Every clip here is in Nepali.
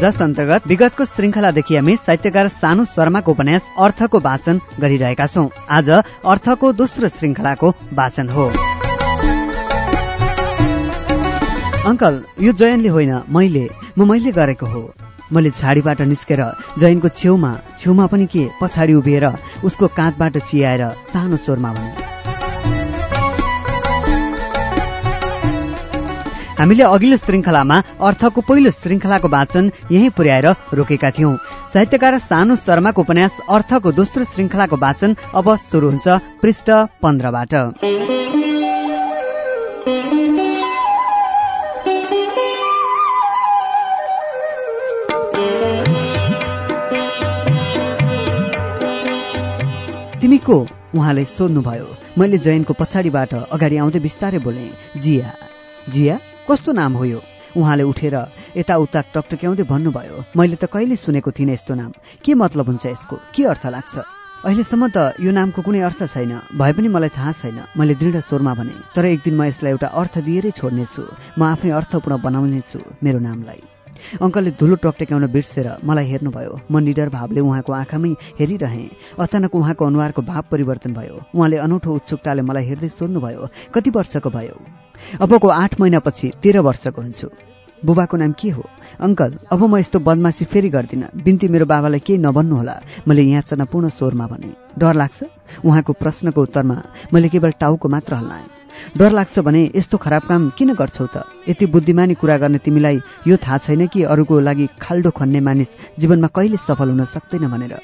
जस अन्तर्गत विगतको श्रृङ्खलादेखि हामी साहित्यकार सानु शर्माको उपन्यास अर्थको वाचन गरिरहेका छौं। आज अर्थको दोस्रो श्रृङ्खलाको वाचन हो। अङ्कल यो जयनले होइन मैले। म मैले गरेको हो। मैले झाडीबाट निस्केर जयनको छेउमा छेउमा पनि के पछाडि उभिएर उसको काँधबाट चियाएर सानो स्वरमा भने हामीले अघिल्लो श्रृङ्खलामा अर्थको पहिलो श्रृङ्खलाको वाचन यही पुर्याएर रोकेका थियौं। साहित्यकार सानु शर्माको उपन्यास अर्थको दोस्रो श्रृङ्खलाको वाचन अब सुरु हुन्छ पृष्ठ पन्ध्रबाट। तिमी को? उहाँले सोध्नुभयो। मैले जयनको पछाडिबाट अगाडि आउँदै बिस्तारै बोले जिया। जिया? कस्तो नाम हो यो? उहाँले उठेर यताउता टकटक्याउँदै भन्नुभयो मैले त कहिले सुनेको थिइनँ यस्तो नाम। के मतलब हुन्छ यसको? के अर्थ लाग्छ? अहिलेसम्म त यो नामको कुनै अर्थ छैन। भए पनि मलाई थाहा छैन। मैले दृढ स्वरमा भने तर एक दिन म यसलाई एउटा अर्थ दिएरै छोड्नेछु। म आफै अर्थपूर्ण बनाउनेछु मेरो नामलाई। अङ्कलले धुलो टकटक्याउन बिर्सेर मलाई हेर्नुभयो। म निडर भावले उहाँको आँखामै हेरिरहेँ। अचानक उहाँको अनुहारको भाव परिवर्तन भयो। उहाँले अनौठो उत्सुकताले मलाई हेर्दै सोध्नुभयो कति वर्षको भयो? अबको आठ महिनापछि तेह्र वर्षको हुन्छु। बुबाको नाम के हो? अङ्कल अब म यस्तो बदमासी फेरि गर्दिनँ। बिन्ती मेरो बाबालाई केही नभन्नुहोला। मैले याचनापूर्ण स्वरमा भने। डर लाग्छ? उहाँको प्रश्नको उत्तरमा मैले केवल टाउको मात्र हल्लाएँ। डर लाग्छ भने यस्तो खराब काम किन गर्छौ त? यति बुद्धिमानी कुरा गर्ने तिमीलाई यो थाहा छैन कि अरूको लागि खाल्डो खन्ने मानिस जीवनमा कहिले सफल हुन सक्दैन भनेर।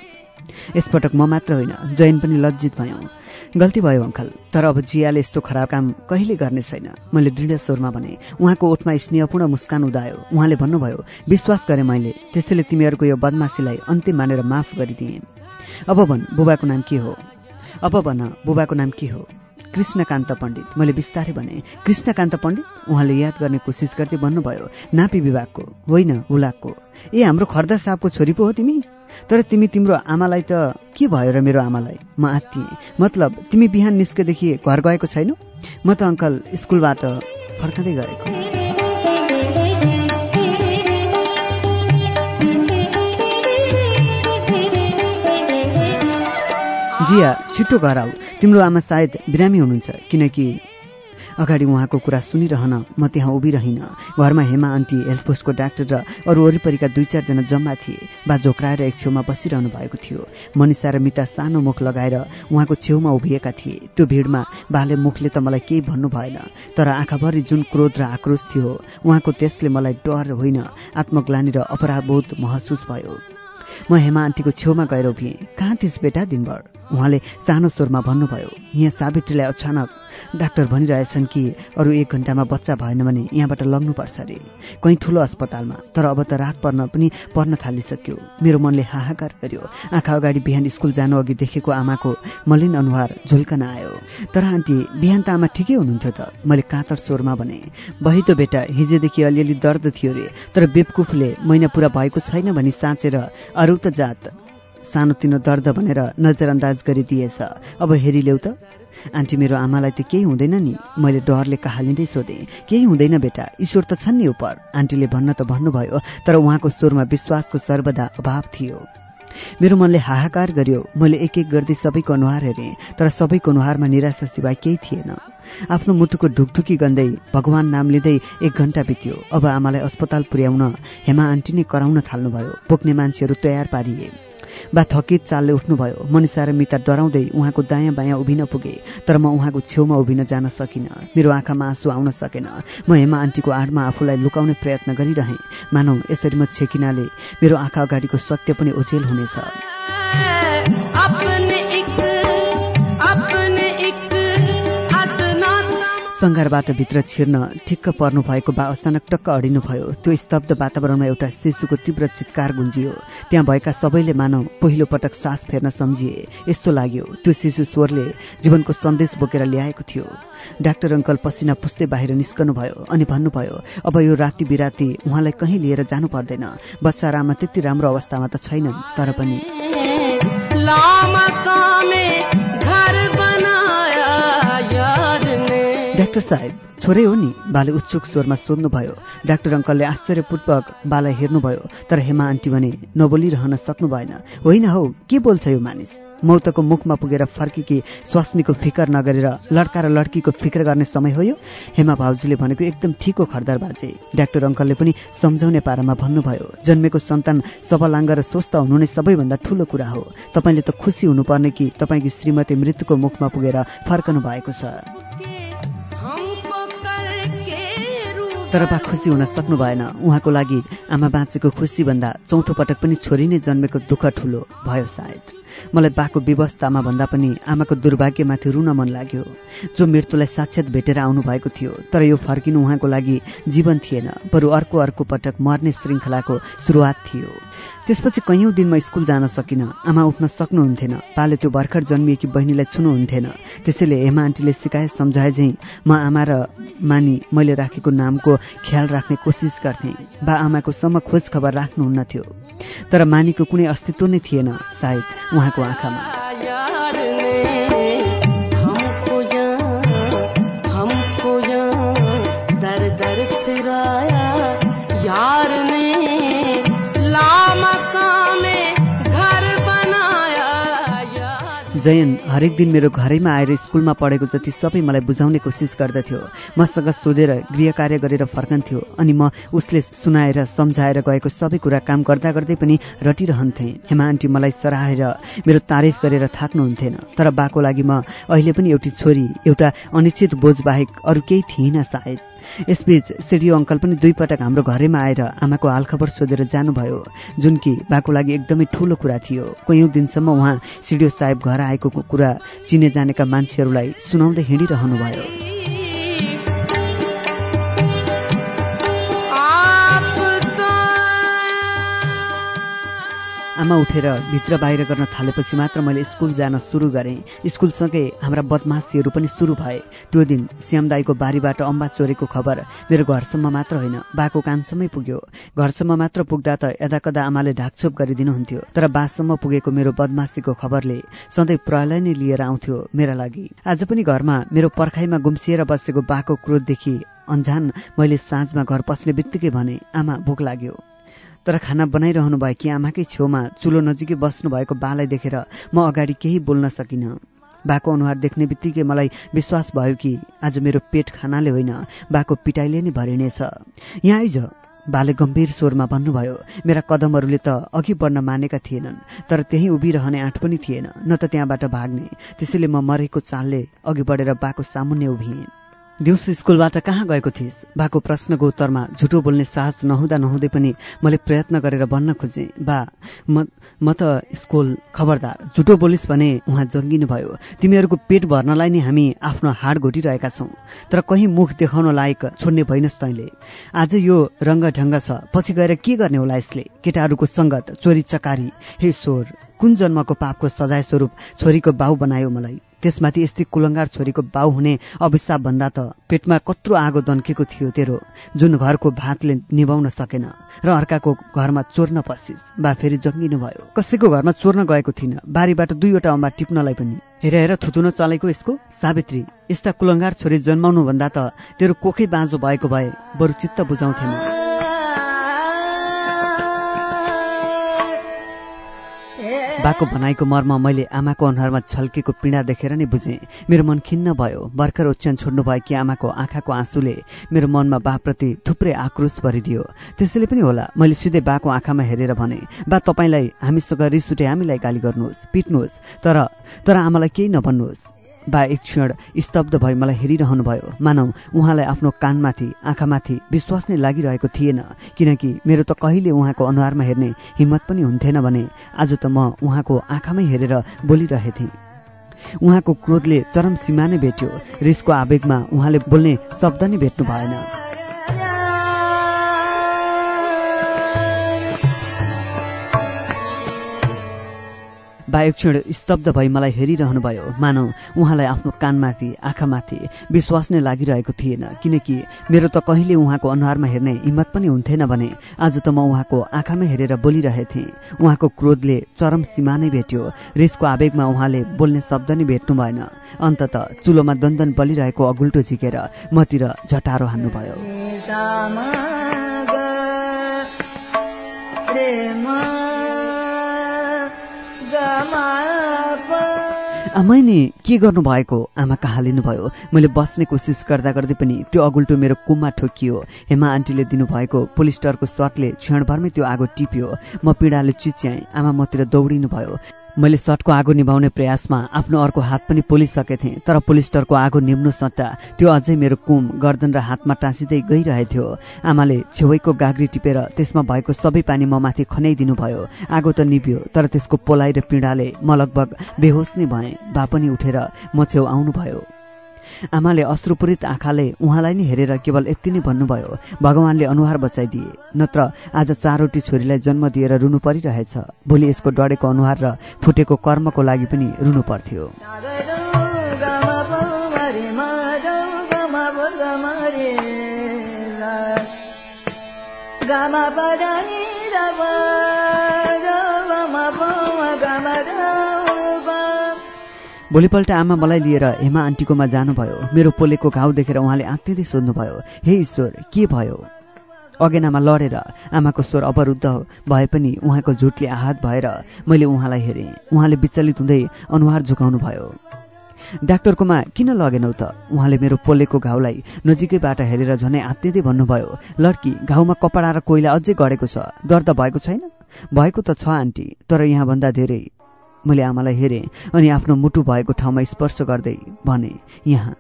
यसपटक म मात्र होइन जैन पनि लज्जित भयौँ। गल्ती भयो अङ्कल। तर अब जियाले यस्तो खराब काम कहिले गर्ने छैन। मैले दृढ स्वरमा भने उहाँको ओठमा स्नेहपूर्ण मुस्कान उदायो। उहाँले भन्नुभयो विश्वास गरे मैले। त्यसैले तिमीहरूको यो बदमासीलाई अन्तिम मानेर माफ गरिदिएँ। अब भन बुबाको नाम के हो? अब भन बुबाको नाम के हो? कृष्णकान्त पण्डित। मैले बिस्तारै भने कृष्णकान्त पण्डित? उहाँले याद गर्ने कोसिस गर्दै भन्नुभयो नापी विभागको होइन हुलाकको। ए हाम्रो खर्दा साहबको छोरी पो हो तिमी? तर तिमी तिम्रो आमालाई त के भयो र मेरो आमालाई? म आत्तिएँ। मतलब तिमी बिहान निस्केदेखि घर गएको छैनौ? म त अङ्कल स्कुलबाट फर्काँदै गएको जिया छिटो घर आऊ। तिम्रो आमा सायद बिरामी हुनुहुन्छ किनकि अगाडि उहाँको कुरा सुनिरहन म त्यहाँ उभिरहन। घरमा हेमा आन्टी हेल्थ पोस्टको डाक्टर र अरू वरिपरिका दुई चारजना जम्मा थिए बा झोक्राएर एक छेउमा बसिरहनु भएको थियो। मनिषा र मिता सानो मुख लगाएर उहाँको छेउमा उभिएका थिए। त्यो भिडमा बाले मुखले त मलाई केही भन्नु भएन तर आँखाभरि जुन क्रोध र आक्रोश थियो उहाँको त्यसले मलाई डर होइन आत्मग्लानी र अपराधबोध महसुस भयो। म हेमा आन्टीको छेउमा गएर उभिएँ। कहाँ थिस् बेटा दिनभर? उहाँले सानो स्वरमा भन्नुभयो। यहाँ सावित्रीलाई अचानक डाक्टर भनिरहेछन् कि अरू एक घन्टामा बच्चा भएन भने यहाँबाट लग्नुपर्छ अरे। कहीँ ठुलो अस्पतालमा तर अब त रात पर्न पनि पर्न थालिसक्यो। मेरो मनले हाहाकार गर्यो। आँखा अगाडि बिहान स्कुल जानु अघि देखेको आमाको मलिन अनुहार झुल्कन आयो। तर आन्टी बिहान त आमा ठिकै हुनुहुन्थ्यो त? मैले काँतर स्वरमा भने बही त बेटा हिजोदेखि अलिअलि दर्द थियो रे तर बेवकुफले महिना पुरा भएको छैन भनी साँचेर अरू त जात सानोतिनो दर्द भनेर नजरअन्दाज गरिदिएछ। अब हेरिलेऊ त। आन्टी मेरो आमालाई त केही हुँदैन नि। मैले डरले कहालिँदै सोधेँ केही हुँदैन बेटा ईश्वर त छन् नि उपर। आन्टीले भन्न त भन्नुभयो तर उहाँको स्वरमा विश्वासको सर्वदा अभाव थियो। मेरो मनले हाहाकार गर्यो मैले एक एक गर्दै सबैको अनुहार हेरेँ तर सबैको अनुहारमा निराशा सिवाय केही थिएन। आफ्नो मुटुको ढुकढुकी गन्दै भगवान नाम लिँदै एक घन्टा बित्यो। अब आमालाई अस्पताल पुर्याउन हेमा आन्टी नै कराउन थाल्नुभयो। बोक्ने मान्छेहरू तयार पारिए। बा थकित चालले उठ्नुभयो। मनिषा र मिता डराउँदै उहाँको दायाँ बायाँ उभिन पुगे तर म उहाँको छेउमा उभिन जान सकिनँ। मेरो आँखामा आँसु आउन सकेन। म हेमा आन्टीको आडमा आफूलाई लुकाउने प्रयत्न गरिरहेँ। मानौ यसरी म छेकिनाले मेरो आँखा अगाडिको सत्य पनि ओझेल हुनेछ। सङ्घारबाट भित्र छिर्न ठिक्क पर्नु भएको बा अचानक टक्क अडिनुभयो त्यो स्तब्ध वातावरणमा एउटा शिशुको तीव्र चित्कार गुन्जियो। त्यहाँ भएका सबैले मानव पहिलो पटक सास फेर्न सम्झिए। यस्तो लाग्यो। त्यो शिशु स्वरले जीवनको सन्देश बोकेर ल्याएको थियो। डाक्टर अङ्कल पसिना पुस्दै बाहिर निस्कनु भयो अनि भन्नुभयो अब यो राति बिराती उहाँलाई कहीँ लिएर जानु पर्दैन। बच्चा रामा त्यति राम्रो अवस्थामा त छैनन् तर पनि डाक्टर साहेब छोरै हो नि। बाले उत्सुक स्वरमा सोध्नुभयो। डाक्टर अङ्कलले आश्चर्यपूर्वक बालाई हेर्नुभयो तर हेमा आन्टी भने नबोलिरहन सक्नु भएन। होइन हौ के बोल्छ यो मानिस? मौतको मुखमा पुगेर फर्किकी स्वास्नीको फिकर नगरेर लड्का र लड्कीको फिकर गर्ने समय हो यो? हेमा भाउजूले भनेको एकदम ठिक हो खरदार बाजे। डाक्टर अङ्कलले पनि सम्झाउने पारामा भन्नुभयो जन्मेको सन्तान सबलाङ्ग र स्वस्थ हुनु नै सबैभन्दा ठूलो कुरा हो। तपाईँले त खुसी हुनुपर्ने कि तपाईँकी श्रीमती मृत्युको मुखमा पुगेर फर्कनु भएको छ। तर बा खुसी हुन सक्नु भएन। उहाँको लागि आमा बाँचेको खुसीभन्दा चौथो पटक पनि छोरी नै जन्मेको दुःख ठुलो भयो सायद। मलाई बाको व्यवस्थामा भन्दा पनि आमाको दुर्भाग्यमाथि रुन मन लाग्यो। जो मृत्युलाई साक्षात भेटेर आउनु भएको थियो तर यो फर्किनु उहाँको लागि जीवन थिएन बरु अर्को अर्को पटक मर्ने श्रृङ्खलाको सुरुवात थियो। त्यसपछि कैयौँ दिन म स्कुल जान सकिनँ आमा उठ्न सक्नुहुन्थेन। पाले त्यो भर्खर जन्मिएकी बहिनीलाई छुनुहुन्थेन। त्यसैले हेमा आन्टीले सिकाए सम्झाए झैँ म आमा र मानी मैले राखेको नामको ख्याल राख्ने कोसिस गर्थेँ। बा आमाको सम्म खोज खबर राख्नुहुन्न थियो। तर मानीको कुनै अस्तित्व नै थिएन सायद उहाँको आँखामा। जयन हरेक दिन मेरो घरैमा आएर स्कुलमा पढेको जति सबै मलाई बुझाउने कोसिस गर्दथ्यो। मसँग सोधेर गृह कार्य गरेर फर्कन्थ्यो अनि म उसले सुनाएर सम्झाएर गएको सबै कुरा काम गर्दा गर्दै पनि रटिरहन्थेँ। हेमा आन्टी मलाई सराहेर मेरो तारिफ गरेर थाक्नुहुन्थेन तर बाको लागि म अहिले पनि एउटी छोरी एउटा अनिश्चित बोझ बाहेक अरू केही थिइनँ सायद। यसबीच सिडियो अङ्कल पनि दुई पटक हाम्रो घरैमा आएर आमाको हालखबर सोधेर जानुभयो। जुन कि बाको लागि एकदमै ठूलो कुरा थियो। कैयौँ दिनसम्म उहाँ सिडियो साहेब घर आएको कुरा चिने जानेका मान्छेहरूलाई सुनाउँदै हिँडिरहनुभयो। आमा उठेर भित्र बाहिर गर्न थालेपछि मात्र मैले स्कुल जान सुरु गरेँ। स्कुलसँगै हाम्रा बदमासीहरू पनि सुरु भए। त्यो दिन श्यामदाईको बारीबाट अम्बा चोरेको खबर मेरो घरसम्म मात्र होइन बाको कानसम्मै पुग्यो। घरसम्म मात्र पुग्दा त यदाकदा आमाले ढाकछोप गरिदिनुहुन्थ्यो तर बाससम्म पुगेको मेरो बदमासीको खबरले सधैँ प्रलय नै लिएर आउँथ्यो मेरा लागि। आज पनि घरमा मेरो पर्खाइमा गुम्सिएर बसेको बाको क्रोधदेखि अन्जान मैले साँझमा घर पस्ने बित्तिकै भने आमा भोक लाग्यो। तर खाना बनाइरहनु भएकी आमाकै छेउमा चुलो नजिकै बस्नु भएको बालाई देखेर म अगाडि केही बोल्न सकिनँ। बाको अनुहार देख्ने बित्तिकै मलाई विश्वास भयो कि आज मेरो पेट खानाले होइन बाको पिटाइले नै भरिनेछ। यहाँ आइज बाले गम्भीर स्वरमा भन्नुभयो मेरा कदमहरूले त अघि बढ्न मानेका थिएनन् तर त्यहीँ उभिरहने आँट पनि थिएन न त त्यहाँबाट भाग्ने। त्यसैले म मरेको चालले अघि बढेर बाको सामुन्ने उभिएँ। दिउँसो स्कुलबाट कहाँ गएको थिइस्? बाको प्रश्नको उत्तरमा झुटो बोल्ने साहस नहुँदा नहुँदै पनि मैले प्रयत्न गरेर भन्न खोजेँ बा म त स्कुल खबरदार। झुटो बोलिस् भने उहाँ जङ्गिनु भयो तिमीहरूको पेट भर्नलाई नै हामी आफ्नो हाड घोटिरहेका छौँ। तर कहीँ मुख देखाउन लायक छोड्ने भइनस् तैँले। आज यो रङ्गढङ्ग छ। पछि गएर के गर्ने होला यसले? केटाहरूको सङ्गत चोरी चकारी। हे स्वर कुन जन्मको पापको सजाय स्वरूप छोरीको बाउ बनायो मलाई? त्यसमाथि यस्तै कुलङ्गार छोरीको बाउ हुने अभिशाप भन्दा त पेटमा कत्रो आगो दन्केको थियो तेरो जुन घरको भातले निभाउन सकेन र अर्काको घरमा चोर्न पसिस। बा फेरि जङ्गिनु भयो। कसैको घरमा चोर्न गएको थिइनँ। बारीबाट दुईवटा अम्बा टिप्नलाई पनि। हेर हेर थुतुन चलेको यसको सावित्री यस्ता कुलङ्गार छोरी जन्माउनु भन्दा त तेरो कोखै बाँझो भएको भए बरु चित्त बुझाउँथेन। बाको भनाइको मर्म मैले आमाको अनुहारमा छल्केको पीडा देखेर नै बुझेँ। मेरो मन खिन्न भयो। भर्खर ओछ्यान छोड्नु भएकी आमाको आँखाको आँसुले मेरो मनमा बाप्रति थुप्रै आक्रोश भरिदियो। त्यसैले पनि होला मैले सिधै बाको आँखामा हेरेर भने बा तपाईँलाई हामीसँग रिस उठे हामीलाई गाली गर्नुहोस् पिट्नुहोस्। तर तर आमालाई केही नभन्नुहोस्। बा एक क्षण स्तब्ध भई मलाई हेरिरहनु भयो मानौ उहाँलाई आफ्नो कानमाथि आँखामाथि विश्वास नै लागिरहेको थिएन किनकि मेरो त कहिले उहाँको अनुहारमा हेर्ने हिम्मत पनि हुन्थेन भने आज त म उहाँको आँखामै हेरेर बोलिरहेथेँ। उहाँको क्रोधले चरम सीमा नै भेट्यो। रिसको आवेगमा उहाँले बोल्ने शब्द नै भेट्नु भएन। बा एक क्षण स्तब्ध भई मलाई हेरिरहनु भयो मानौ उहाँलाई आफ्नो कानमाथि आँखामाथि विश्वास नै लागिरहेको थिएन किनकि मेरो त कहिले उहाँको अनुहारमा हेर्ने हिम्मत पनि हुन्थेन भने आज त म उहाँको आँखामै हेरेर बोलिरहेथेँ। उहाँको क्रोधले चरम सीमा नै भेट्यो। रिसको आवेगमा उहाँले बोल्ने शब्द नै भेट्नु भएन। अन्तत चुलोमा दन्दन बलिरहेको अगुल्टो झिकेर मतिर झटारो हान्नुभयो। आमै नि के गर्नुभएको? आमा कहाँ लिनुभयो? मैले बस्ने कोसिस गर्दा गर्दै पनि त्यो अगुल्टो मेरो कुममा ठोकियो। हेमा आन्टीले दिनुभएको पोलिस्टरको सर्टले क्षणभरमै त्यो आगो टिप्यो। म पीडाले चिच्याएँ। आमा मतिर दौडिनु भयो मैले सर्टको आगो निभाउने प्रयासमा आफ्नो अर्को हात पनि पोलिसकेको थिएँ तर पोलिस्टरको आगो निम्नु सट्टा त्यो अझै मेरो कुम गर्दन र हातमा टाँसिँदै गइरहेथ्यो आमाले छेउैको गाग्री टिपेर त्यसमा भएको सबै पानी म माथि खनाइदिनु भयो आगो त निभ्यो तर त्यसको पोलाइ र पीडाले म लगभग बेहोस नै भएँ। बा पनि उठेर म छेउ आउनुभयो। आमाले अश्रुपूरित आँखाले उहाँलाई नै हेरेर केवल यति नै भन्नुभयो। भगवानले अनुहार बचाइदिए नत्र आज चारवटी छोरीलाई जन्म दिएर रुनु परिरहेछ। भोलि यसको डढेको अनुहार र फुटेको कर्मको लागि पनि रुनु पर्थ्यो। भोलिपल्ट आमा मलाई लिएर हेमा आन्टीकोमा जानुभयो। मेरो पोलेको घाउ देखेर उहाँले आत्तिँदै सोध्नुभयो हे ईश्वर के भयो? अगेनामा लडेर आमाको स्वर अवरुद्ध भए पनि उहाँको झुटले आहत भएर मैले उहाँलाई हेरेँ। उहाँले विचलित हुँदै अनुहार झुकाउनु भयो डाक्टरकोमा किन लगेनौ त? उहाँले मेरो पोलेको घाउलाई नजिकैबाट हेरेर झनै आत्तिँदै भन्नुभयो लड्की घाउमा कपडा र कोइला अझै गढेको छ। दर्द भएको छैन? भएको त छ आन्टी तर यहाँभन्दा धेरै। मैले आमालाई हेरेँ अनि आफ्नो मुटु भएको ठाउँमा स्पर्श गर्दै भने यहाँ।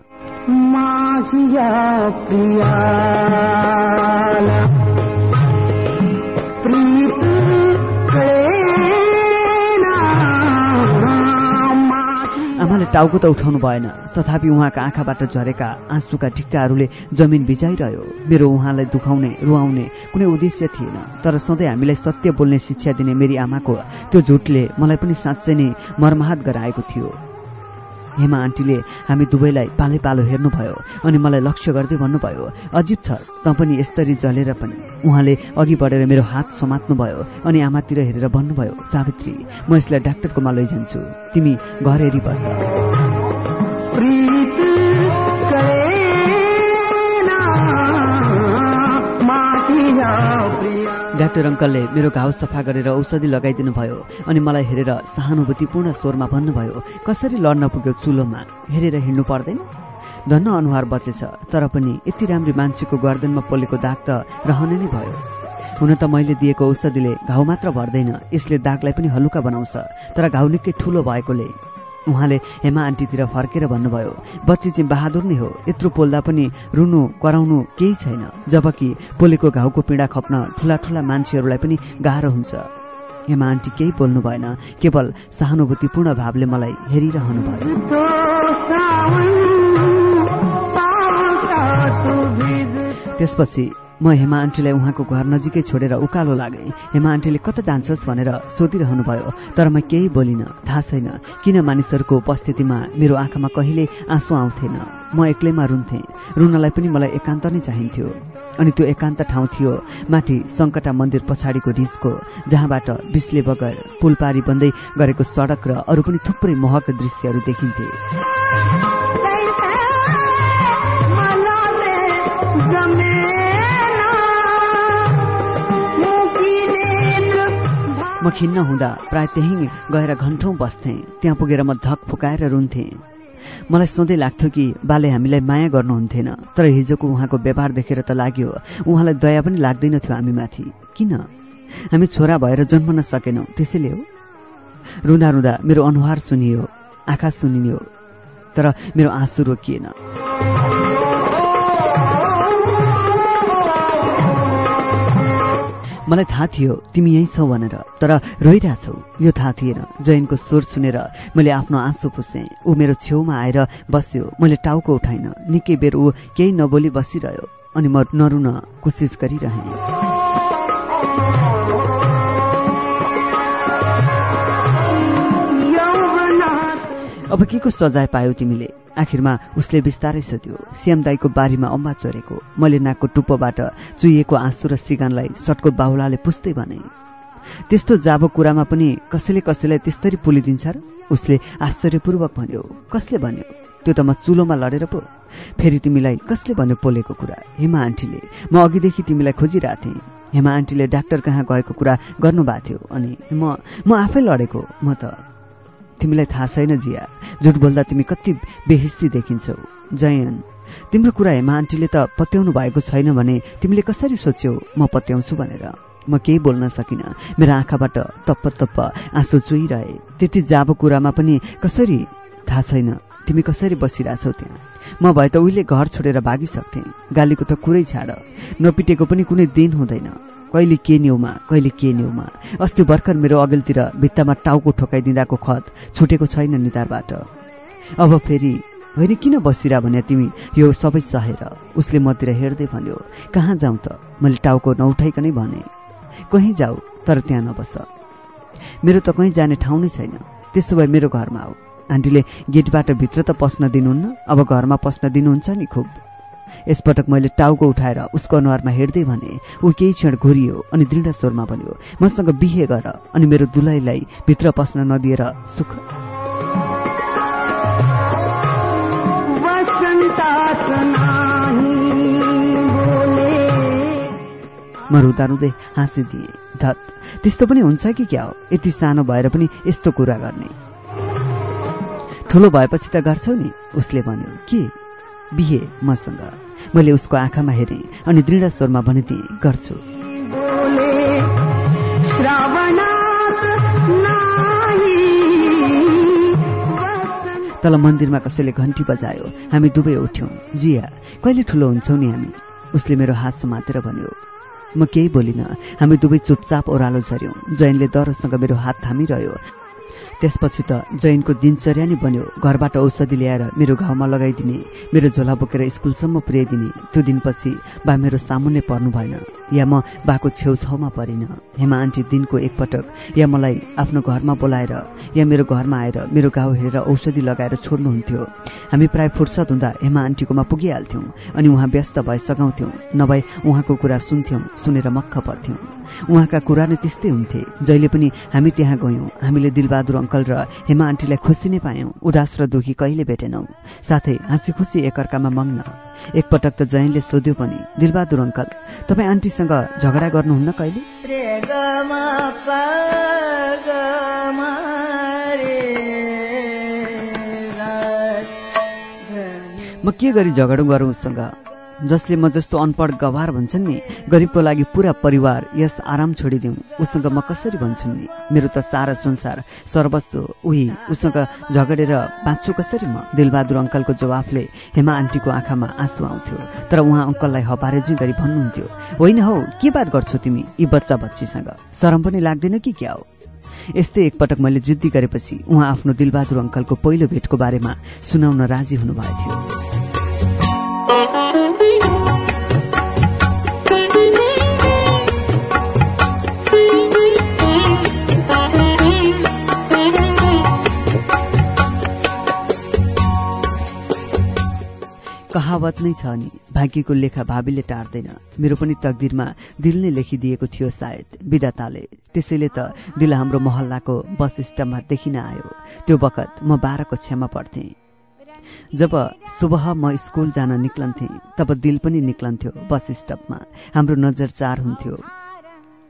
आमाले टाउको त उठाउनु भएन। तथापि उहाँका आँखाबाट झरेका आँसुका ढिक्काहरूले जमिन भिजाइरह्यो। मेरो उहाँलाई दुखाउने रुवाउने कुनै उद्देश्य थिएन। तर सधैँ हामीलाई सत्य बोल्ने शिक्षा दिने मेरी आमाको त्यो झुटले मलाई पनि साँच्चै नै मर्माहत गराएको थियो। हेमा आन्टीले हामी दुवैलाई पालै पालो हेर्नुभयो अनि मलाई लक्ष्य गर्दै भन्नुभयो अजिब छ त पनि यसरी जलेर पनि उहाँले अघि बढेर मेरो हात समात्नुभयो अनि आमातिर हेरेर भन्नुभयो सावित्री म यसलाई डाक्टरकोमा लैजान्छु। तिमी घर हेरी डाक्टर अङ्कलले मेरो घाउ सफा गरेर औषधि लगाइदिनु भयो अनि मलाई हेरेर सहानुभूतिपूर्ण स्वरमा भन्नुभयो कसरी लड्न पुग्यो चुलोमा? हेरेर हिँड्नु पर्दैन। धन्न अनुहार बचेछ तर पनि यति राम्री मान्छेको गर्दनमा पोलेको दाग त रहने नै भयो। हुन त मैले दिएको औषधिले घाउ मात्र भर्दैन यसले दागलाई पनि हलुका बनाउँछ तर घाउ निकै ठुलो भएकोले। उहाँले हेमा आन्टीतिर फर्केर भन्नुभयो बच्ची चाहिँ बहादुर नै हो यत्रो पोल्दा पनि रुनु कराउनु केही छैन। जबकि पोलेको घाउको पीडा खप्न ठुला ठुला मान्छेहरूलाई पनि गाह्रो हुन्छ हेमा आन्टी केही बोल्नु भएन केवल सहानुभूतिपूर्ण भावले मलाई हेरिरहनु भयो। त्यसपछि म हेमा आन्टीलाई उहाँको घर नजिकै छोडेर उकालो लागेँ। हेमा आन्टीले कता जान्छस् भनेर सोधिरहनु भयो तर म केही बोलिनँ थाहा छैन किन मानिसहरूको उपस्थितिमा मेरो आँखामा कहिले आँसु आउँथेन। म एक्लैमा रुन्थेँ रुनलाई पनि मलाई एकान्त नै चाहिन्थ्यो। अनि त्यो एकान्त ठाउँ थियो माथि सङ्कटा मन्दिर पछाडिको ढिस्को जहाँबाट बिस्ले बगर पुलपारी बन्दै गरेको सडक र अरू पनि थुप्रै मोहक दृश्यहरू देखिन्थे। म खिन्न हुँदा प्राय त्यहीँ गएर घन्टौँ बस्थेँ। त्यहाँ पुगेर म धक फुकाएर रुन्थेँ। मलाई सधैँ लाग्थ्यो कि बाले हामीलाई माया गर्नुहुन्थेन तर हिजोको उहाँको व्यवहार देखेर त लाग्यो उहाँलाई दया पनि लाग्दैन थियो हामीमाथि। किन? हामी छोरा भएर जन्मन सकेनौँ त्यसैले हो। रुँदा रुँदा मेरो अनुहार सुनियो आँखा सुनियो तर मेरो आँसु रोकिएन। मलाई थाहा थियो तिमी यहीँ छौ भनेर तर रोइरहेछौ यो थाहा थिएन। जैनको स्वर सुनेर मैले आफ्नो आँसु पुसेँ। ऊ मेरो छेउमा आएर बस्यो। मैले टाउको उठाइन। निकै बेर ऊ केही नबोली बसिरह्यो अनि म नरुन कोसिस गरिरहेँ। अब के को सजाय पायौ तिमीले? आखिरमा उसले बिस्तारै सोध्यो श्याम दाईको बारीमा अम्बा चोरेको मैले नाकको टुप्पोबाट चुहिएको आँसु र सिगानलाई सटको बाहुलाले पुस्दै भने त्यस्तो जाबो कुरामा पनि कसैले कसैलाई त्यस्तरी पुलिदिन्छ र? उसले आश्चर्यपूर्वक भन्यो कसले भन्यो? त्यो त म चुलोमा लडेर पो। फेरि तिमीलाई कसले भन्यो पोलेको कुरा? हेमा आन्टीले म अघिदेखि तिमीलाई खोजिरहेको थिएँ। हेमा आन्टीले डाक्टर कहाँ गएको कुरा गर्नुभएको थियो अनि म म आफै लडेको म त तिमीलाई थाहा छैन जिया। झुट बोल्दा तिमी कति बेहिस्सी देखिन्छौ। जयन तिम्रो कुरा हेमा आन्टीले त पत्याउनु भएको छैन भने तिमीले कसरी सोच्यौ म पत्याउँछु भनेर? म केही बोल्न सकिनँ। मेरो आँखाबाट तप्प तप्प आँसु चुहिरहे। त्यति जाबो कुरामा पनि कसरी? थाहा छैन। तिमी कसरी बसिरहेछौ त्यहाँ? म भए त उहिले घर छोडेर भागिसक्थेँ। गालीको त कुरै छाड। नपिटेको पनि कुनै दिन हुँदैन। कहिले के न्युमा कहिले के न्युमा? अस्ति भर्खर मेरो अघिल्तिर भित्तामा टाउको ठोकाइदिँदाको खत छुटेको छैन निधारबाट अब फेरि होइन किन बसिरा भने तिमी? यो सबै सहेर। उसले मतिर हेर्दै भन्यो कहाँ जाउँ त? मैले टाउको नउठाइकनै भने। कहीँ जाऊ तर त्यहाँ नबस। मेरो त कहीँ जाने ठाउँ नै छैन। त्यसो भए मेरो घरमा आऊ। आन्टीले गेटबाट भित्र त पस्न दिनुहुन्न? अब घरमा पस्न दिनुहुन्छ नि खुब। यसपटक मैले टाउको उठाएर उसको अनुहारमा हेर्दै भने ऊ केही क्षण घुरियो अनि दृढ स्वरमा भन्यो मसँग बिहे गर अनि मेरो दुलैलाई भित्र पस्न नदिएर सुख म रुँदा रुँदै हाँसिदिएँ धत त्यस्तो पनि हुन्छ कि क्या हो? यति सानो भएर पनि यस्तो कुरा गर्ने। ठुलो भएपछि त गर्छौ नि उसले भन्यो के? बिहे मसँग। मैले उसको आँखामा हेरेँ अनि दृढ स्वरमा भनिदिएँ गर्छु। तल मन्दिरमा कसैले घन्टी बजायो। हामी दुवै उठ्यौँ। जिया कहिले ठुलो हुन्छौ नि हामी? उसले मेरो हात समातेर भन्यो। म केही बोलिनँ। हामी दुवै चुपचाप ओह्रालो झऱ्यौँ। जैनले दरसँग मेरो हात थामिरह्यो। त्यसपछि त जैनको दिनचर्या नै बन्यो। घरबाट औषधि ल्याएर मेरो घाउमा लगाइदिने मेरो झोला बोकेर स्कुलसम्म पुर्याइदिने। त्यो दिनपछि बा मेरो सामुन्ने पर्नु भएन या म बाको छेउछाउमा परिन। हेमा आन्टी दिनको एकपटक या मलाई आफ्नो घरमा बोलाएर या मेरो घरमा आएर मेरो घाउ हेरेर औषधि लगाएर छोड्नुहुन्थ्यो। हामी प्राय फुर्सद हुँदा हेमा आन्टीकोमा पुगिहाल्थ्यौँ अनि उहाँ व्यस्त भए सघाउँथ्यौँ नभए उहाँको कुरा सुन्थ्यौँ सुनेर मक्ख पर्थ्यौँ। उहाँका कुरा नै त्यस्तै हुन्थे। जहिले पनि हामी त्यहाँ गयौँ हामीले दिलबा दिलबहादुर अङ्कल र हेमा आन्टीलाई खुसी नै पायौँ। उदास र दुखी कहिले भेटेनौँ? साथै हाँसी खुसी एकअर्कामा मग्न। एकपटक त जयनले सोध्यो पनि दिलबहादुर अङ्कल तपाईँ आन्टीसँग झगडा गर्नुहुन्न कहिले? म के गरी झगडौँ गरौँ उसँग जसले म जस्तो अनपढ गवार भन्छन् नि गरिबको लागि पुरा परिवार यस आराम छोडिदिउँ उसँग म कसरी भन्छु नि? मेरो त सारा संसार सर्वस्व उही उसँग झगडेर बाँच्छु कसरी म? दिलबहादुर अङ्कलको जवाफले हेमा आन्टीको आँखामा आँसु आउँथ्यो तर उहाँ अङ्कललाई हपारेजी गरी भन्नुहुन्थ्यो होइन हौ के बात गर्छौ तिमी यी बच्चा बच्चीसँग? शरम पनि लाग्दैन कि क्या हो? यस्तै एकपटक मैले जिद्दी गरेपछि उहाँ आफ्नो दिलबहादुर अङ्कलको पहिलो भेटको बारेमा सुनाउन राजी हुनुभएको थियो। कहावत नै छ नि भाग्यको लेखा भावीले टार्दैन। मेरो पनि तकदिरमा दिल नै लेखिदिएको थियो सायद विधाताले। त्यसैले त दिल हाम्रो मोहल्लाको बस स्टपमा देखिन आयो। त्यो बखत म बाह्र कक्षामा पढ्थेँ। जब सुबह म स्कुल जान निक्लन्थेँ तब दिल पनि निक्लन्थ्यो बस स्टपमा हाम्रो नजर चार हुन्थ्यो।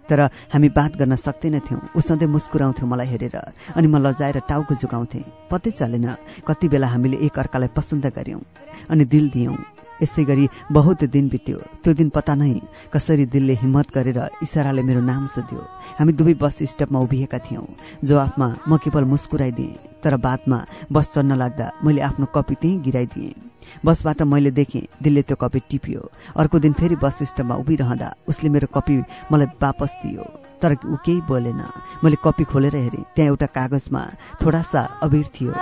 तर हामी बात गर्न सक्दैनथ्यौँ। ऊ सधैँ मुस्कुराउँथ्यो मलाई हेरेर। अनि म लजाएर टाउको झुकाउँथेँ पत्तै चलेन। कति बेला हामीले एक अर्कालाई पसन्द गऱ्यौँ अनि दिल दियौँ। यसै गरी बहुत दिन बित्यो। त्यो दिन पता नै कसरी दिलले हिम्मत गरेर इसाराले मेरो नाम सोध्यो। हामी दुवै बस स्टपमा उभिएका थियौँ। जवाफमा म केवल मुस्कुराइदिएँ तर बादमा बस चढ्न लाग्दा मैले आफ्नो कपी त्यहीँ गिराइदिएँ। बसबाट मैले देखेँ दिलले त्यो कपी टिप्यो। अर्को दिन फेरि बस स्टपमा उभिरहँदा उसले मेरो कपी मलाई वापस दियो। तर ऊ केही बोलेन। मैले कपी खोलेर हेरेँ। त्यहाँ एउटा कागजमा थोडा सा अबिर थियो।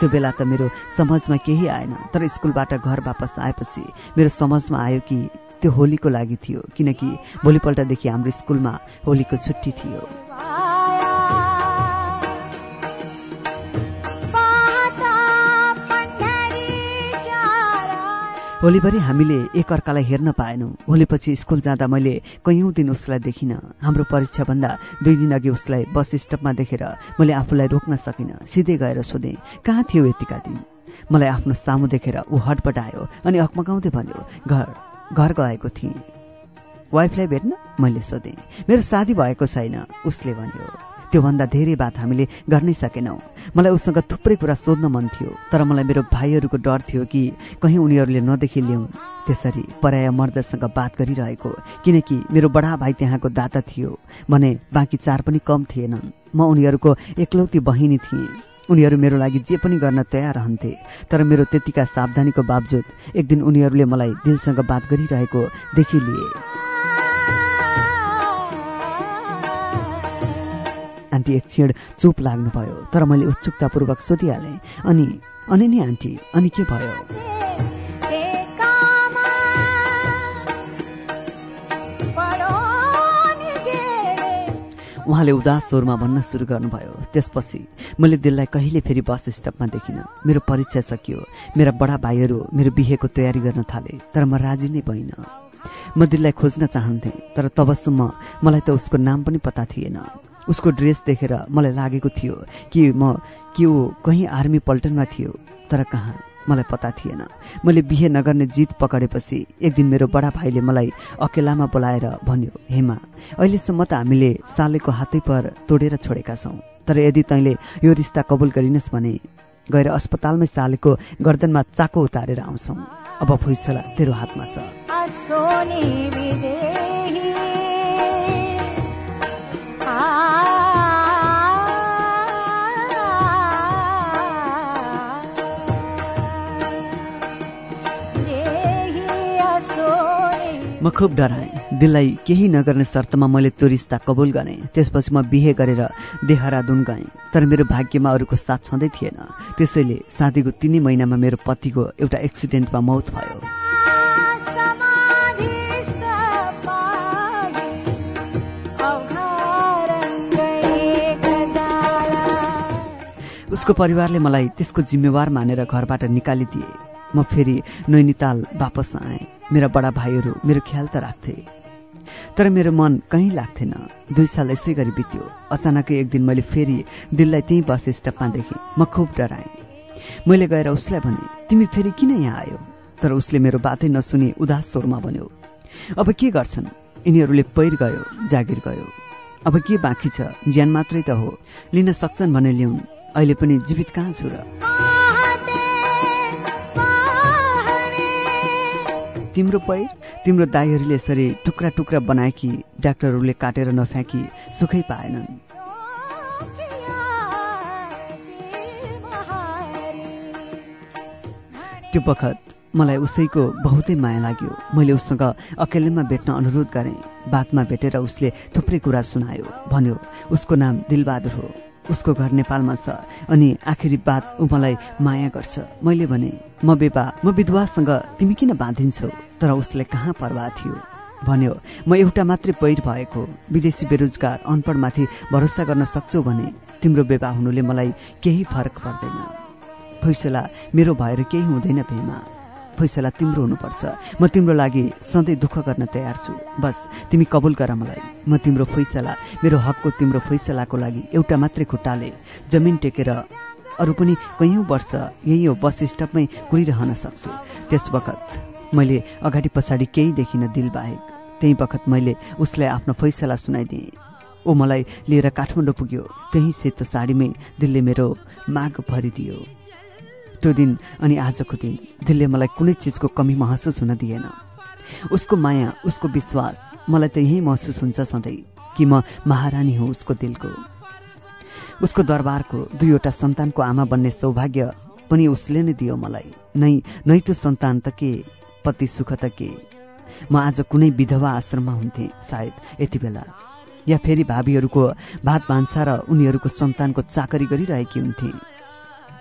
त्यो बेला त मेरो समझमा केही आएन। तर स्कुलबाट घर वापस आएपछि मेरो समझमा आयो कि त्यो होलीको लागि थियो। किनकि भोलिपल्टदेखि हाम्रो स्कुलमा होलीको छुट्टी थियो। होलीभरि हामीले एकअर्कालाई हेर्न पाएनौँ। होलीपछि स्कुल जाँदा मैले कैयौँ दिन उसलाई देखिनँ। हाम्रो परीक्षाभन्दा दुई दिन अघि उसलाई बस स्टपमा देखेर मैले आफूलाई रोक्न सकिनँ। सिधै गएर सोधेँ कहाँ थियो यतिका दिन? मलाई आफ्नो सामु देखेर ऊ हटपटायो अनि अकमकाउँदै भन्यो घर घर गएको थिएँ। वाइफलाई भेट्न? मैले सोधेँ मेरो शादी भएको छैन। उसले भन्यो त्योभन्दा धेरै बात हामीले गर्नै सकेनौँ। मलाई उसँग थुप्रै कुरा सोध्न मन थियो तर मलाई मेरो भाइहरूको डर थियो कि कहीँ उनीहरूले नदेखि ल्याउन्। त्यसरी पराया मर्दसँग बात गरिरहेको किनकि मेरो बडा भाइ त्यहाँको दाता थियो भने बाँकी चार पनि कम थिएनन्। म उनीहरूको एकलौती बहिनी थिएँ। उनीहरू मेरो लागि जे पनि गर्न तयार रहन्थे तर मेरो त्यतिका सावधानीको बावजुद एक दिन उनीहरूले मलाई दिलसँग बात गरिरहेको देखिलिए आन्टी एक क्षण चुप लाग्नुभयो तर मैले उत्सुकतापूर्वक सोधिहालेँ अनि अनि नि आन्टी अनि के भयो? उहाँले उदास स्वरमा भन्न सुरु गर्नुभयो। त्यसपछि मैले दिललाई कहिले फेरि बस स्टपमा देखिनँ। मेरो परीक्षा सकियो। मेरा बडा भाइहरू मेरो बिहेको तयारी गर्न थाले तर म राजी नै भइनँ। म दिललाई खोज्न चाहन्थेँ तर तबसम्म मलाई त उसको नाम पनि पता थिएन। उसको ड्रेस देखेर मलाई लागेको थियो कि म कि ऊ कहीँ आर्मी पल्टनमा थियो तर कहाँ? मलाई पता थिएन। मैले बिहे नगर्ने जित पकडेपछि एक दिन मेरो बडा भाइले मलाई अकेलामा बोलाएर भन्यो हेमा अहिलेसम्म त हामीले सालेको हातै पर तोडेर छोडेका छौँ तर यदि तैँले यो रिस्ता कबुल गरिनस् भने गएर अस्पतालमै सालेको गर्दनमा चाको उतारेर आउँछौँ। अब फैसला तेरो हातमा छ। म खुब डराएँ। दिललाई केही नगर्ने शर्तमा मैले त्यो रिस्ता कबुल गरेँ। त्यसपछि म बिहे गरेर देहरादुन गएँ। तर मेरो भाग्यमा अरूको साथ छँदै थिएन। त्यसैले शादीको तिनै महिनामा मेरो पतिको एउटा एक्सिडेन्टमा मौत भयो। उसको परिवारले मलाई त्यसको जिम्मेवार मानेर घरबाट निकालिदिए। म फेरि नैनीताल वापस आएँ। मेरा बडा भाइहरू मेरो ख्याल त राख्थे। तर मेरो मन कहीँ लाग्थेन। दुई साल यसै गरी बित्यो। अचानकै एक दिन मैले फेरि दिललाई त्यहीँ बस स्टपमा देखेँ। म खुब डराएँ। मैले गएर उसलाई भने तिमी फेरि किन यहाँ आयो? तर उसले मेरो बातै नसुनी उदास स्वरमा भन्यो अब के गर्छन्? यिनीहरूले पैर गयो जागिर गयो। अब के बाँकी छ? ज्यान मात्रै त हो। लिन सक्छन् भने ल्याउन्। अहिले पनि जीवित कहाँ छु र? तिम्रो पैर तिम्रो दाईहरूले यसरी टुक्रा टुक्रा बनाएकी डाक्टरहरूले काटेर नफ्याँकी सुखै पाएनन्। त्यो बखत मलाई उसैको बहुतै माया लाग्यो। मैले उसँग अकेलेमा भेट्न अनुरोध गरेँ। बातमा भेटेर उसले थुप्रै कुरा सुनायो। भन्यो उसको नाम दिलबहादुर हो। उसको घर नेपालमा छ। अनि आखिरी बात ऊ मलाई माया गर्छ। मैले भने म बेपा म विधवासँग तिमी किन बाँधिन्छौ? तर उसले कहाँ पर्वाह थियो? भन्यो म एउटा मात्रै पैर भएको विदेशी बेरोजगार अनपढमाथि भरोसा गर्न सक्छौ भने तिम्रो बेपा हुनुले मलाई केही फरक पर्दैन। फैसला मेरो भएर केही हुँदैन भेमा फैसला तिम्रो हुनुपर्छ। म तिम्रो लागि सधैँ दुःख गर्न तयार छु। बस तिमी कबुल गर मलाई। म तिम्रो फैसला मेरो हकको तिम्रो फैसलाको लागि एउटा मात्रै खुट्टाले जमिन टेकेर अरू पनि कैयौँ वर्ष यही हो बस स्टपमै कुरिरहन सक्छु। त्यस बखत मैले अगाडि पछाडि केही देखिनँ दिल बाहेक। त्यही बखत मैले उसलाई आफ्नो फैसला सुनाइदिएँ। ऊ मलाई लिएर काठमाडौँ पुग्यो। त्यही सेतो साडीमै दिलले मेरो माग भरिदियो। त्यो दिन अनि आजको दिन दिलले मलाई कुनै चिजको कमी महसुस हुन दिएन। उसको माया उसको विश्वास मलाई त यही महसुस हुन्छ सधैँ कि म महारानी हुँ उसको दिलको। उसको दरबारको दुईवटा सन्तानको आमा बन्ने सौभाग्य पनि उसले नै दियो मलाई। नै नै त्यो सन्तान त के? पति सुख त के म आज कुनै विधवा आश्रममा हुन्थेँ सायद यति बेला। या फेरि भावीहरूको भात भान्सा र उनीहरूको सन्तानको चाकरी गरिरहेकी हुन्थे।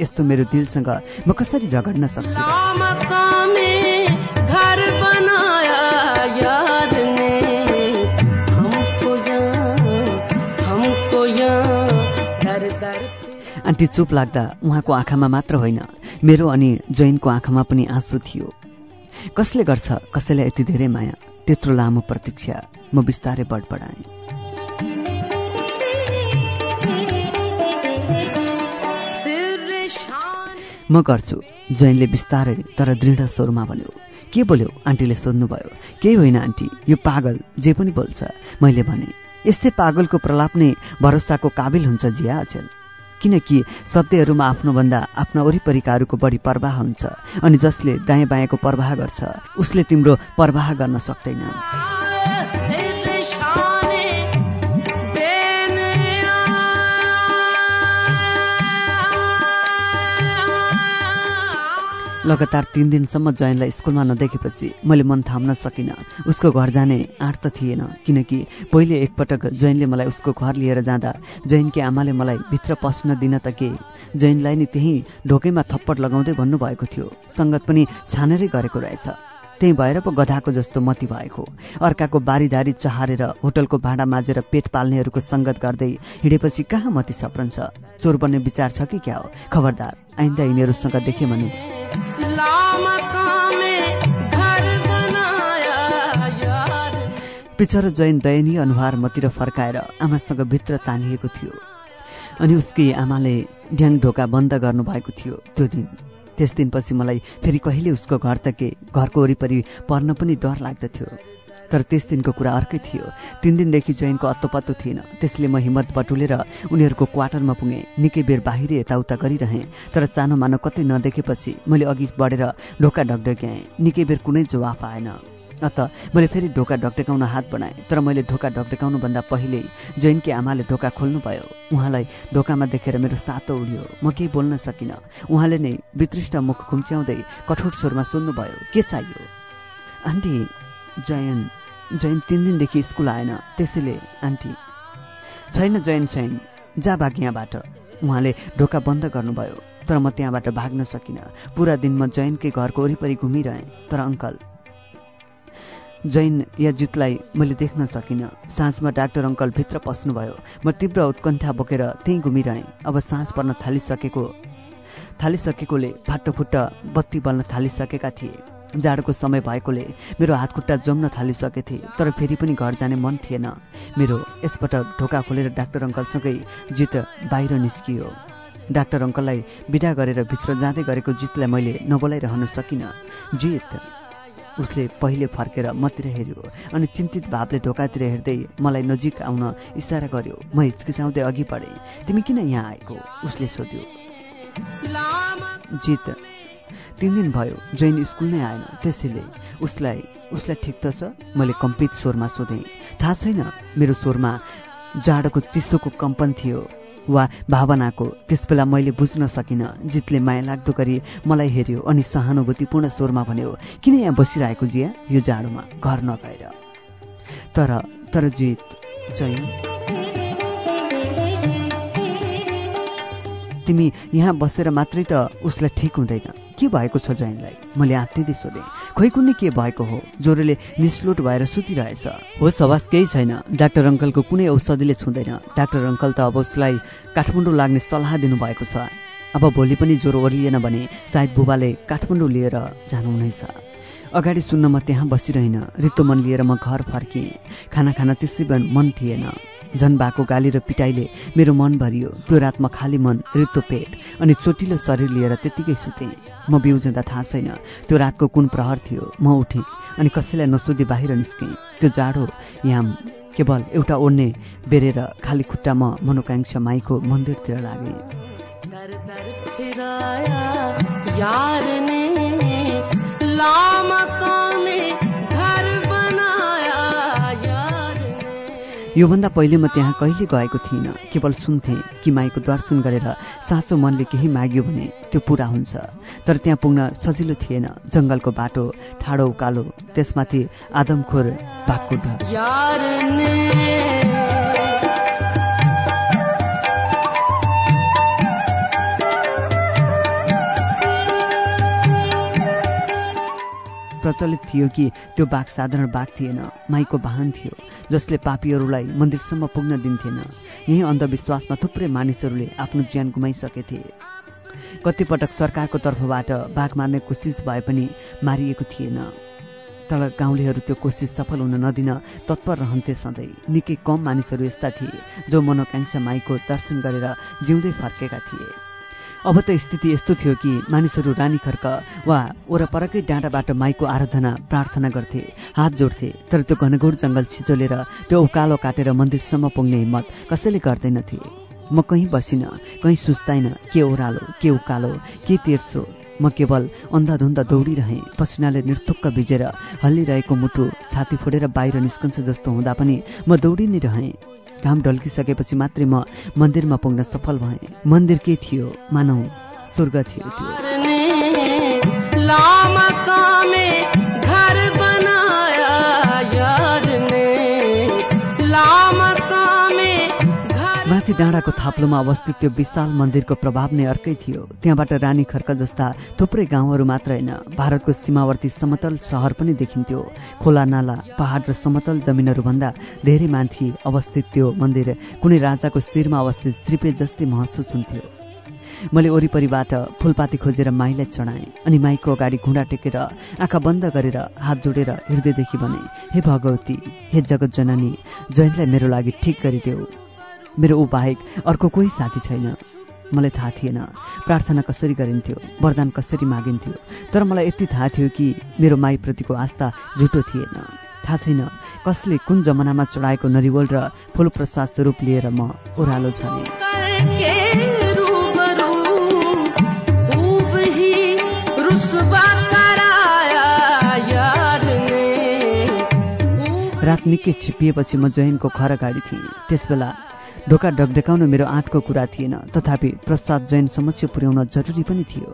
यस्तो मेरो दिलसँग म कसरी झगड्न सक्छु? आन्टी चुप लाग्दा उहाँको आँखामा मात्र होइन मेरो अनि जैनको आँखामा पनि आँसु थियो। कसले गर्छ? कसैलाई यति धेरै माया? त्यत्रो लामो प्रतीक्षा म बिस्तारै शान म गर्छु जैनले बिस्तारै तर दृढ स्वरमा भन्यो। के बोल्यो? आन्टीले सोध्नुभयो। केही होइन आन्टी यो पागल जे पनि बोल्छ। मैले भने यस्तै पागलको प्रलाप नै भरोसाको काबिल हुन्छ जिया अचेल किनकि सत्यहरूमा आफ्नोभन्दा आफ्ना वरिपरिकाहरूको बढी प्रवाह हुन्छ अनि जसले दायाँ बायाँको प्रवाह गर्छ उसले तिम्रो प्रवाह गर्न सक्दैन लगातार तीन दिनसम्म जयनलाई स्कुलमा नदेखेपछि मैले मन थाम्न सकिनँ। उसको घर जाने आँट त थिएन किनकि पहिले एकपटक जैनले मलाई उसको घर लिएर जाँदा जैनकी आमाले मलाई भित्र पस्न दिन त के? जैनलाई नि त्यही ढोकैमा थप्पड लगाउँदै भन्नुभएको थियो। सङ्गत पनि छानेरै गरेको रहेछ। त्यही भएर पो गधाको जस्तो मती भएको। अर्काको बारीधारी चहारेर होटलको भाँडा माझेर पेट पाल्नेहरूको सङ्गत गर्दै हिँडेपछि कहाँ मती सप्रन्छ? चोर बन्ने विचार छ कि क्या हो? खबरदार आइन्दा यिनीहरूसँग देखेँ भने पिछर जैन दयनीय अनुहार मतिर फर्काएर आमासँग भित्र तानिएको थियो। अनि उसकी आमाले ढ्याङ ढोका बन्द गर्नुभएको थियो त्यो दिन। त्यस दिनपछि मलाई फेरि कहिले उसको घर त के घरको वरिपरि पर्न पनि डर लाग्दथ्यो। तर त्यस दिनको कुरा अर्कै थियो। तिन दिनदेखि जैनको अत्तोपत्तो थिएन। त्यसले म हिम्मत बटुलेर उनीहरूको क्वार्टरमा पुगेँ। निकै बेर बाहिरै यताउता गरिरहेँ। तर चानो मानो कतै नदेखेपछि मैले अघि बढेर ढोका ढकढक्याएँ निकै बेर कुनै जवाफ आएन। अत मैले फेरि ढोका ढकढकाउन हात बढाएँ। तर मैले ढोका ढकढकाउनुभन्दा पहिल्यै जैनकी आमाले ढोका खोल्नुभयो। उहाँलाई ढोकामा देखेर मेरो सातो उड्यो। म केही बोल्न सकिनँ। उहाँले नै वितृष्ट मुख खुम्च्याउँदै कठोर स्वरमा सोध्नुभयो के चाहियो? आन्टी जयन जयन तिन दिनदेखि स्कुल आएन। त्यसैले आन्टी छैन जयन छैन। जा भाग यहाँबाट। उहाँले ढोका बन्द गर्नुभयो तर म त्यहाँबाट भाग्न सकिनँ। पुरा दिन म जैनकै घरको वरिपरि घुमिरहेँ। तर अङ्कल जैन या जितलाई मैले देख्न सकिनँ। साँझमा डाक्टर अङ्कल भित्र पस्नुभयो। म तीव्र उत्कण्ठा बोकेर त्यहीँ घुमिरहेँ। अब साँझ पर्न थालिसकेको थालिसकेकोले फाटोफुट्ट बत्ती बल्न थालिसकेका थिए। जाडोको समय भएकोले मेरो हातखुट्टा जम्न थालिसकेथे तर फेरि पनि घर जाने मन थिएन। मेरो यसपटक ढोका खोलेर डाक्टर अङ्कलसँगै जित बाहिर निस्कियो। डाक्टर अङ्कललाई बिदा गरेर भित्र जाँदै गरेको जितलाई मैले नबोलाइरहन सकिनँ। जित उसले पहिले फर्केर मतिर हेऱ्यो अनि चिन्तित भावले ढोकातिर हेर्दै मलाई नजिक आउन इसारा गर्यो। म हिचकिचाउँदै अघि बढेँ तिमी किन यहाँ आएको? उसले सोध्यो। जित तिन दिन भयो जैन स्कुल नै आएन। त्यसैले उसलाई उसलाई ठिक त छ मैले कम्पित स्वरमा सोधेँ। थाहा छैन मेरो स्वरमा जाडोको चिसोको कम्पन थियो वा भावनाको। त्यसबेला मैले बुझ्न सकिनँ जितले माया लाग्दो गरी मलाई हेऱ्यो अनि सहानुभूतिपूर्ण स्वरमा भन्यो किन यहाँ बसिरहेको जिया यो जाडोमा? घर नगएर। तर तर जित जैन। तिमी यहाँ बसेर मात्रै त उसलाई ठिक हुँदैन। के भएको छ जैनलाई? मैले आत्तिँदै सोधेँ। खोइ कुनै के भएको हो? ज्वरोले निस्लोट भएर सुतिरहेछ। हो सवास केही छैन। डाक्टर अङ्कलको कुनै औषधिले छुँदैन। डाक्टर अङ्कल त अब उसलाई काठमाडौँ लाग्ने सल्लाह दिनुभएको छ। अब भोलि पनि ज्वरो ओर्लिएन भने सायद बुबाले काठमाडौँ लिएर जानुहुनेछ। अगाडि सुन्न म त्यहाँ बसिरहेन। रित्तो मन लिएर म घर फर्किएँ खाना खान त्यसै मन थिएन। झन भएको गाली र पिटाइले मेरो मन भरियो। त्यो रात म खाली मन रित्तो पेट अनि चोटिलो शरीर लिएर त्यत्तिकै सुतेँ। म बिउजँदा थाहा छैन त्यो रातको कुन प्रहर थियो। म उठेँ अनि कसैलाई नसोधी बाहिर निस्केँ। त्यो जाडो याम केवल एउटा ओड्ने बेरेर खाली खुट्टा म मनोकाङ्क्षा माईको मन्दिरतिर लागेँ। योभन्दा पहिले म त्यहाँ कहिले गएको थिइनँ। केवल सुन्थेँ कि माईको दर्शन गरेर साँचो मनले केही माग्यो भने त्यो पुरा हुन्छ। तर त्यहाँ पुग्न सजिलो थिएन जङ्गलको बाटो ठाडो उकालो त्यसमाथि आदमखोर बाघको प्रचलित थियो कि त्यो बाघ साधारण बाघ थिएन माईको वाहन थियो जसले पापीहरूलाई मन्दिरसम्म पुग्न दिन्थेन। यही अन्धविश्वासमा थुप्रै मानिसहरूले आफ्नो ज्यान गुमाइसकेथे। कतिपटक सरकारको तर्फबाट बाघ मार्ने कोसिस भए पनि मारिएको थिएन। तर गाउँलेहरू त्यो कोसिस सफल हुन नदिन तत्पर रहन्थे सधैँ। निकै कम मानिसहरू यस्ता थिए जो मनोकाङ्क्षा माईको दर्शन गरेर जिउँदै फर्केका थिए। अब त स्थिति यस्तो थियो कि मानिसहरू रानी खर्क वा वरपरकै डाँडाबाट माईको आराधना प्रार्थना गर्थे हात जोड्थे तर त्यो घनघोर जङ्गल छिचोलेर त्यो उकालो काटेर मन्दिरसम्म पुग्ने हिम्मत कसैले गर्दैनथे। म कहीँ बसिनँ कहीँ सुस्ताइन के ओह्रालो के उकालो के तेर्सो। म केवल अन्धाधुन्दा दौडिरहेँ पसिनाले निर्थुक्क भिजेर हल्लिरहेको मुटु छाती फोडेर बाहिर निस्कन्छ जस्तो हुँदा पनि म दौडी नै रहेँ। घाम ढल्किसकेपछि मात्रै म मन्दिरमा पुग्न सफल भएँ। मन्दिर के थियो मानौ? स्वर्ग थियो त्यो। माथि डाँडाको थाप्लोमा अवस्थित त्यो विशाल मन्दिरको प्रभाव नै अर्कै थियो। त्यहाँबाट रानी खर्क जस्ता थुप्रै गाउँहरू मात्र होइन भारतको सीमावर्ती समतल सहर पनि देखिन्थ्यो। खोला नाला पहाड र समतल जमिनहरूभन्दा धेरै माथि अवस्थित त्यो मन्दिर कुनै राजाको शिरमा अवस्थित श्रीपे जस्तै महसुस हुन्थ्यो। मैले वरिपरिबाट फुलपाती खोजेर माईलाई चढाएँ अनि माईको अगाडि घुँडा टेकेर आँखा बन्द गरेर हात जोडेर हृदयदेखि भने हे भगवती हे जगत जननी जैनलाई मेरो लागि ठिक गरिदेऊ। मेरो ऊ बाहेक अर्को कोही साथी छैन। मलाई थाहा थिएन। प्रार्थना कसरी गरिन्थ्यो? वरदान कसरी मागिन्थ्यो? तर मलाई यति थाहा थियो कि मेरो माईप्रतिको आस्था झुटो थिएन। थाहा छैन कसले कुन जमानामा चढाएको नरिवल र फुलप्रसाद स्वरूप लिएर म ओह्रालो झरेँ रात निकै छिप्पिएपछि म जैनको घर अगाडि थिएँ। त्यसबेला ढोका ढकढकाउन मेरो आँटको कुरा थिएन तथापि प्रसाद जैन समक्ष पुर्याउन जरुरी पनि थियो।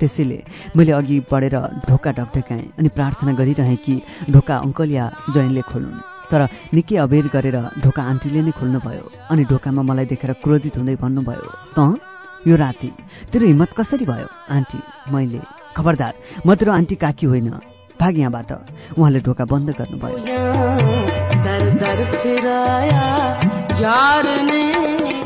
त्यसैले मैले अघि बढेर ढोका ढकढकाएँ अनि प्रार्थना गरिरहेँ कि ढोका अङ्कल या जैनले खोलुन्। तर निकै अबेर गरेर ढोका आन्टीले नै खोल्नुभयो अनि ढोकामा मलाई देखेर क्रोधित हुँदै भन्नुभयो त यो राति तेरो हिम्मत कसरी भयो आन्टी? मैले खबरदार म तेरो आन्टी काकी होइन। भाग यहाँबाट उहाँले ढोका बन्द गर्नुभयो।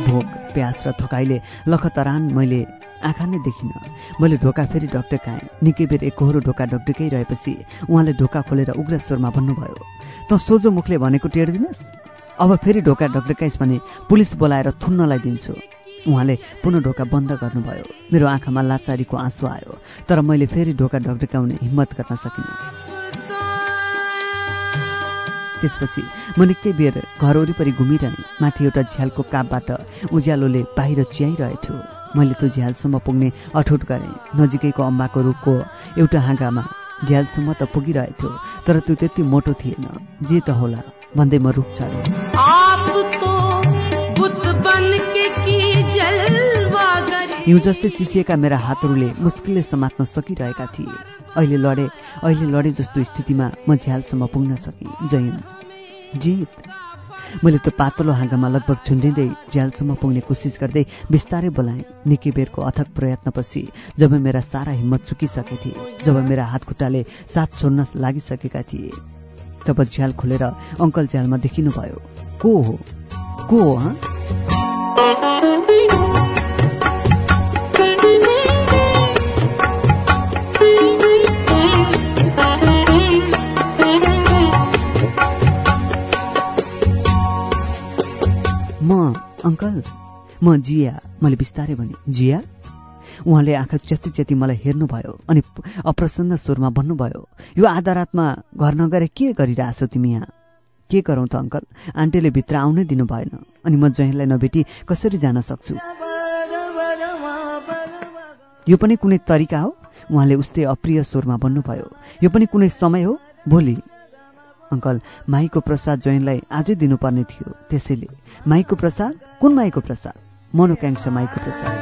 भोक प्यास र थकाइले लखतरान मैले आँखा नै देखिनँ। मैले ढोका फेरि ढकढकाएँ निकै बेर एकहोरो ढोका ढकढकै रहेपछि उहाँले ढोका खोलेर उग्र स्वरमा भन्नुभयो तँ सोझो मुखले भनेको टेर्दिनस्? अब फेरि ढोका ढकढकाइस् भने पुलिस बोलाएर थुन्नलाई दिन्छु। उहाँले पुनः ढोका बन्द गर्नुभयो। मेरो आँखामा लाचारीको आँसु आयो तर मैले फेरि ढोका ढकढकाउने हिम्मत गर्न सकिनँ। त्यसपछि म निकै बेर घर वरिपरि घुमिरहेँ माथि एउटा झ्यालको कापबाट उज्यालोले बाहिर चियाइरहेथ्यो। मैले त्यो झ्यालसम्म पुग्ने अठोट गरेँ। नजिकैको अम्बाको रुखको एउटा हाँगामा झ्यालसम्म त पुगिरहेथ्यो तर त्यो त्यति मोटो थिएन। जे त होला भन्दै म रुख चढेँ। हिउँ जस्तै चिसिएका मेरा हातहरूले मुस्किलले समात्न सकिरहेका थिए। अहिले लडे अहिले लडे जस्तो स्थितिमा म झ्यालसम्म पुग्न सकेँ। जयन जित। मैले त्यो पातलो हाँगामा लगभग झुन्डिँदै झ्यालसम्म पुग्ने कोसिस गर्दै बिस्तारै बोलाएँ निकै बेरको अथक प्रयत्नपछि जब मेरा सारा हिम्मत चुकिसके थिए जब मेरा हात खुट्टाले साथ छोड्न लागिसकेका थिए तब झ्याल खोलेर अङ्कल झ्यालमा देखिनुभयो को हो? को हो? म अङ्कल म जिया मैले बिस्तारै भने जिया? उहाँले आँखा च्याति च्याति मलाई हेर्नुभयो अनि अप्रसन्न स्वरमा भन्नुभयो यो आधा रातमा घर नगएर के गरिरहेछौ तिमी यहाँ? के गरौँ त अङ्कल? आन्टीले भित्र आउनै दिनु भएन अनि म जयनलाई नभेटी कसरी जान सक्छु? यो पनि कुनै तरिका हो? उहाँले उस्तै अप्रिय स्वरमा भन्नुभयो। यो पनि कुनै समय हो? भोलि। अङ्कल माईको प्रसाद जयनलाई आजै दिनुपर्ने थियो। त्यसैले माईको प्रसाद? कुन माईको प्रसाद? मनोकाङ्क्षा माईको प्रसाद।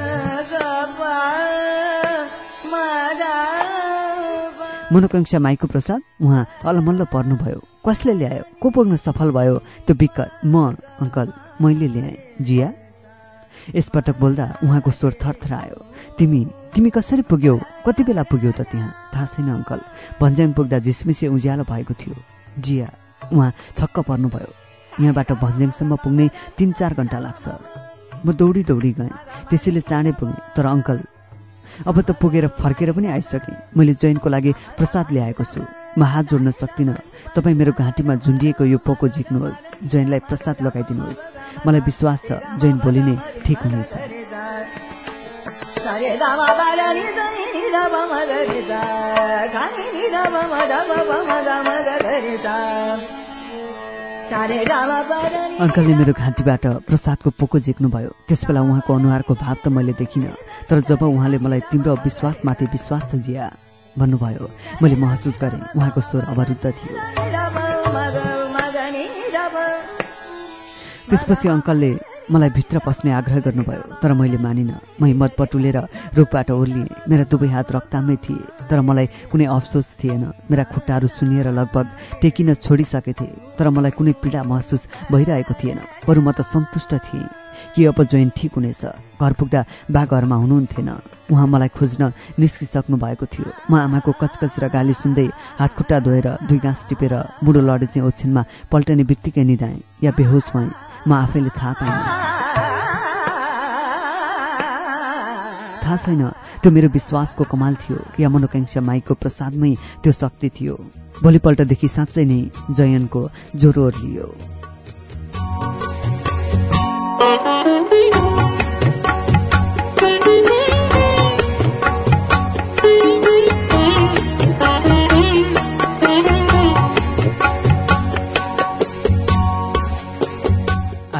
मनोकाङ्क्षा माईको प्रसाद? उहाँ अलमल्ल पर्नुभयो। कसले ल्यायो? को पुग्न सफल भयो? त्यो विकट म अङ्कल मैले ल्याएँ। जिया? यसपटक बोल्दा उहाँको स्वर थरथरायो। तिमी तिमी कसरी पुग्यौ? कति बेला पुग्यौ त त्यहाँ? थाहा छैन अङ्कल। भन्ज्याङ पुग्दा झिसमिसे उज्यालो भएको थियो। जिया। उहाँ छक्क पर्नुभयो। यहाँबाट भन्ज्याङसम्म पुग्ने तिन चार घन्टा लाग्छ। म दौडी दौडी गएँ। त्यसैले चाँडै पुगेँ तर अङ्कल अब त पुगेर फर्केर पनि आइसकेँ। मैले जैनको लागि प्रसाद ल्याएको छु। म हात जोड्न सक्दिनँ। तपाईँ मेरो घाँटीमा झुन्डिएको यो पोको झिक्नुहोस्। जैनलाई प्रसाद लगाइदिनुहोस्। मलाई विश्वास छ जैन भोलि नै ठिक हुनेछ। अङ्कलले मेरो घाँटीबाट प्रसादको पोको झिक्नुभयो। त्यसबेला उहाँको अनुहारको भाव त मैले देखिनँ तर जब उहाँले मलाई तिम्रो विश्वासमाथि विश्वास छ जिया भन्नुभयो मैले महसुस गरेँ उहाँको स्वर अवरुद्ध थियो। त्यसपछि अङ्कलले मलाई भित्र पस्ने आग्रह गर्नुभयो तर मैले मानिनँ। म हिम्मत पटुलेर रुखबाट ओर्लिएँ। मेरा दुवै हात रक्तामै थिए तर मलाई कुनै अफसोस थिएन। मेरा खुट्टाहरू सुनिएर लगभग टेकिन छोडिसकेथे तर मलाई कुनै पीडा महसुस भइरहेको थिएन। बरु म त सन्तुष्ट थिएँ। कि अब जोइन ठिक हुनेछ? घर पुग्दा बा घरमा हुनुहुन्थेन। उहाँ मलाई खोज्न निस्किसक्नु भएको थियो। म आमाको कचकच र गाली सुन्दै हात खुट्टा धोएर दुई घाँस टिपेर बुढो लडे चाहिँ ओछ्यानमा पल्टने बित्तिकै निधाएँ या बेहोस भएँ। म आफैले थाहा पाइनँ थाहा छैन त्यो मेरो विश्वासको कमाल थियो या मनोकाङ्क्षा माईको प्रसादमै त्यो शक्ति थियो। भोलिपल्टदेखि साँच्चै नै जयनको ज्वरो ओर्लियो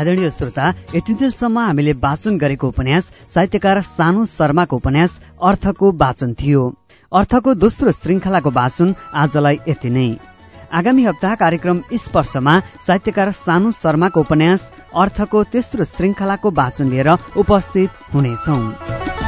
आदरणीय श्रोता यतिन्जेलसम्म हामीले वाचन गरेको उपन्यास साहित्यकार सानु शर्माको उपन्यास अर्थको वाचन थियो। अर्थको दोस्रो श्रृङ्खलाको वाचन आजलाई यति नै। आगामी हप्ता कार्यक्रम स्पर्शमा साहित्यकार सानु शर्माको उपन्यास अर्थको तेस्रो श्रृङ्खलाको वाचन लिएर उपस्थित हुनेछौं।